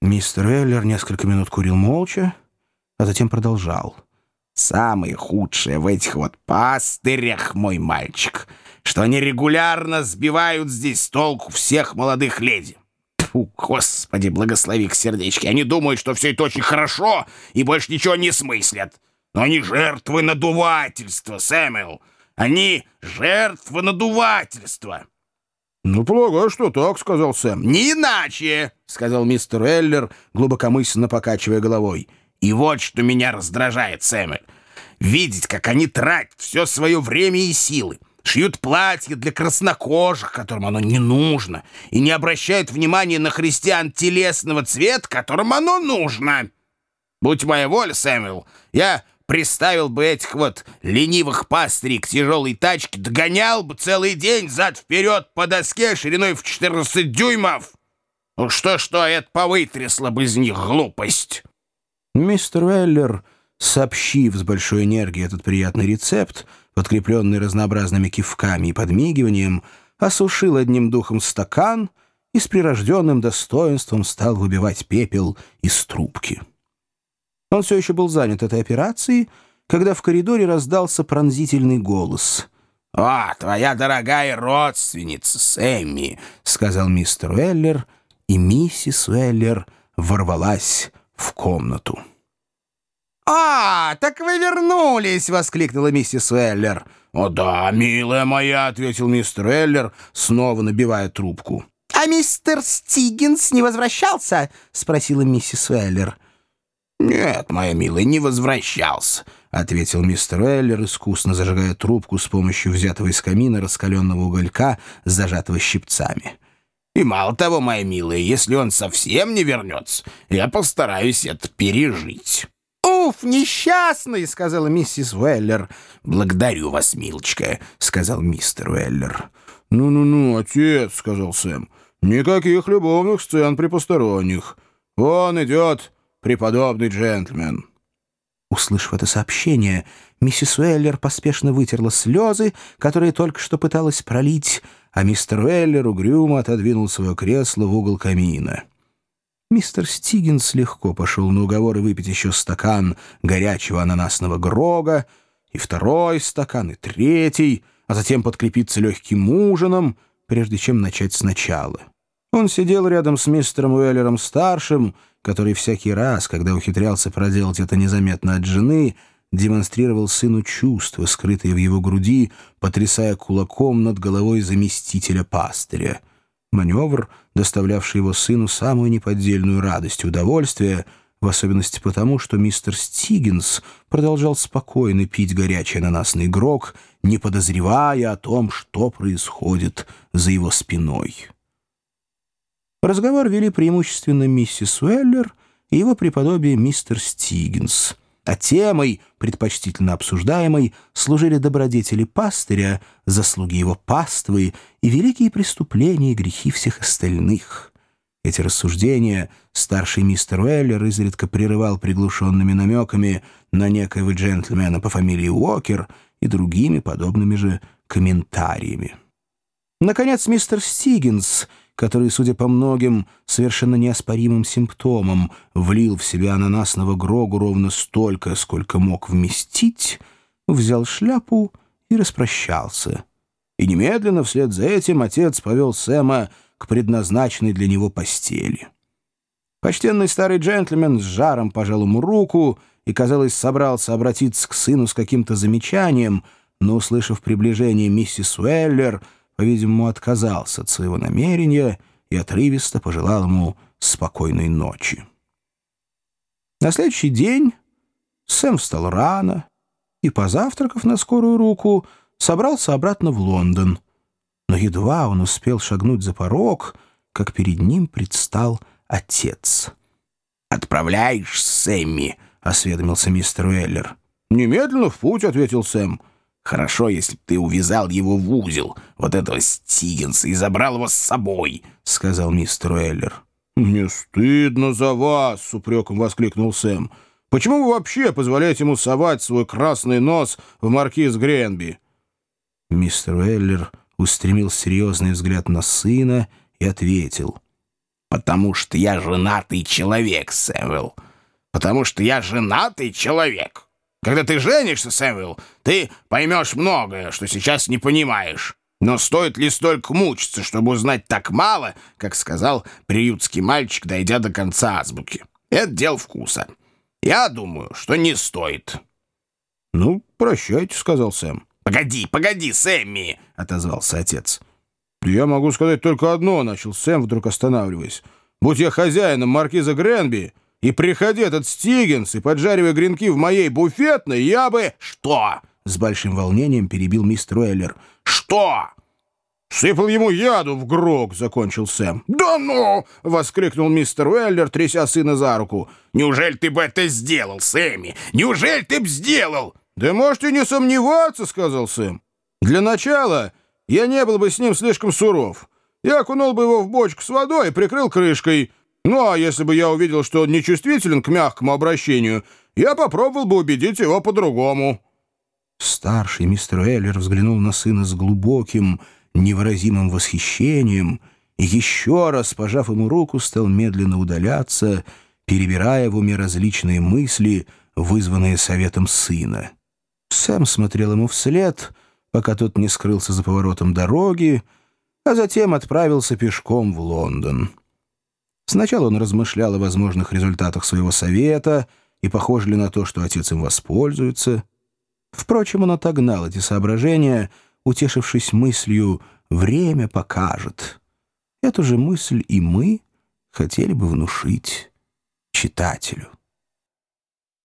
Мистер Эллер несколько минут курил молча, а затем продолжал. «Самое худшее в этих вот пастырях, мой мальчик, что они регулярно сбивают здесь толку всех молодых леди. Фу, господи, благослови к сердечке. Они думают, что все это очень хорошо и больше ничего не смыслят. Но они жертвы надувательства, Сэмюэл. Они жертвы надувательства. «Ну, полагаю, что так», — сказал Сэм. «Не иначе», — сказал мистер Эллер, глубокомысленно покачивая головой. «И вот что меня раздражает, Сэмюэль. Видеть, как они тратят все свое время и силы, шьют платья для краснокожих, которым оно не нужно, и не обращают внимания на христиан телесного цвета, которым оно нужно. Будь моя воля, Сэмюэл, я приставил бы этих вот ленивых пастырей к тяжелой тачке, догонял бы целый день зад-вперед по доске шириной в 14 дюймов. Ну что-что, это повытрясло бы из них глупость. Мистер Уэллер, сообщив с большой энергией этот приятный рецепт, подкрепленный разнообразными кивками и подмигиванием, осушил одним духом стакан и с прирожденным достоинством стал выбивать пепел из трубки. Он все еще был занят этой операцией, когда в коридоре раздался пронзительный голос. «О, твоя дорогая родственница, Сэмми!» — сказал мистер Уэллер, и миссис Уэллер ворвалась в комнату. «А, так вы вернулись!» — воскликнула миссис Уэллер. «О да, милая моя!» — ответил мистер Уэллер, снова набивая трубку. «А мистер Стигинс не возвращался?» — спросила миссис Уэллер. «Нет, моя милая, не возвращался», — ответил мистер Эллер, искусно зажигая трубку с помощью взятого из камина раскаленного уголька, зажатого щипцами. «И мало того, моя милая, если он совсем не вернется, я постараюсь это пережить». «Уф, несчастный!» — сказала миссис Уэллер. «Благодарю вас, милочка», — сказал мистер Уэллер. «Ну-ну-ну, отец», — сказал Сэм, — «никаких любовных сцен при посторонних. Он идет...» преподобный джентльмен». Услышав это сообщение, миссис Уэллер поспешно вытерла слезы, которые только что пыталась пролить, а мистер Уэллер угрюмо отодвинул свое кресло в угол камина. Мистер Стигинс легко пошел на уговоры выпить еще стакан горячего ананасного грога, и второй стакан, и третий, а затем подкрепиться легким ужином, прежде чем начать сначала. Он сидел рядом с мистером Уэллером-старшим, который всякий раз, когда ухитрялся проделать это незаметно от жены, демонстрировал сыну чувства, скрытые в его груди, потрясая кулаком над головой заместителя пастыря. Маневр, доставлявший его сыну самую неподдельную радость и удовольствие, в особенности потому, что мистер Стигинс продолжал спокойно пить горячий ананасный грог, не подозревая о том, что происходит за его спиной. Разговор вели преимущественно миссис Уэллер и его преподобие мистер Стигинс. А темой, предпочтительно обсуждаемой, служили добродетели пастыря, заслуги его паствы и великие преступления и грехи всех остальных. Эти рассуждения старший мистер Уэллер изредка прерывал приглушенными намеками на некоего джентльмена по фамилии Уокер и другими подобными же комментариями. Наконец, мистер Стигинс — который, судя по многим совершенно неоспоримым симптомам, влил в себя ананасного Грогу ровно столько, сколько мог вместить, взял шляпу и распрощался. И немедленно вслед за этим отец повел Сэма к предназначенной для него постели. Почтенный старый джентльмен с жаром пожал ему руку и, казалось, собрался обратиться к сыну с каким-то замечанием, но, услышав приближение миссис Уэллер, по-видимому, отказался от своего намерения и отрывисто пожелал ему спокойной ночи. На следующий день Сэм встал рано и, позавтракав на скорую руку, собрался обратно в Лондон. Но едва он успел шагнуть за порог, как перед ним предстал отец. «Отправляешь, Сэмми?» — осведомился мистер Уэллер. «Немедленно в путь», — ответил Сэм. Хорошо, если ты увязал его в узел, вот этого Стигенса, и забрал его с собой», — сказал мистер Эллер. «Мне стыдно за вас!» — с упреком воскликнул Сэм. «Почему вы вообще позволяете ему совать свой красный нос в маркиз Гренби?» Мистер Эллер устремил серьезный взгляд на сына и ответил. «Потому что я женатый человек, Сэмюэл. Потому что я женатый человек. Когда ты женишься, Сэмюэл, ты поймешь многое, что сейчас не понимаешь. Но стоит ли столько мучиться, чтобы узнать так мало, как сказал приютский мальчик, дойдя до конца азбуки? Это дело вкуса. Я думаю, что не стоит». «Ну, прощайте», — сказал Сэм. «Погоди, погоди, Сэмми!» — отозвался отец. «Я могу сказать только одно», — начал Сэм, вдруг останавливаясь. «Будь я хозяином маркиза Гренби, и приходи этот Стигенс и поджаривай гренки в моей буфетной, я бы...» «Что?» — с большим волнением перебил мистер Уэллер. «Что?» «Сыпал ему яду в грог», — закончил Сэм. «Да ну!» — воскликнул мистер Уэллер, тряся сына за руку. «Неужели ты бы это сделал, Сэмми? Неужели ты бы сделал?» «Да можете не сомневаться», — сказал Сэм. «Для начала я не был бы с ним слишком суров. Я окунул бы его в бочку с водой и прикрыл крышкой. Ну, а если бы я увидел, что он нечувствителен к мягкому обращению, я попробовал бы убедить его по-другому». Старший мистер Эллер взглянул на сына с глубоким, невыразимым восхищением и еще раз, пожав ему руку, стал медленно удаляться, перебирая в уме различные мысли, вызванные советом сына. Сэм смотрел ему вслед, пока тот не скрылся за поворотом дороги, а затем отправился пешком в Лондон. Сначала он размышлял о возможных результатах своего совета и похоже ли на то, что отец им воспользуется. Впрочем, он отогнал эти соображения — утешившись мыслью «время покажет». Эту же мысль и мы хотели бы внушить читателю.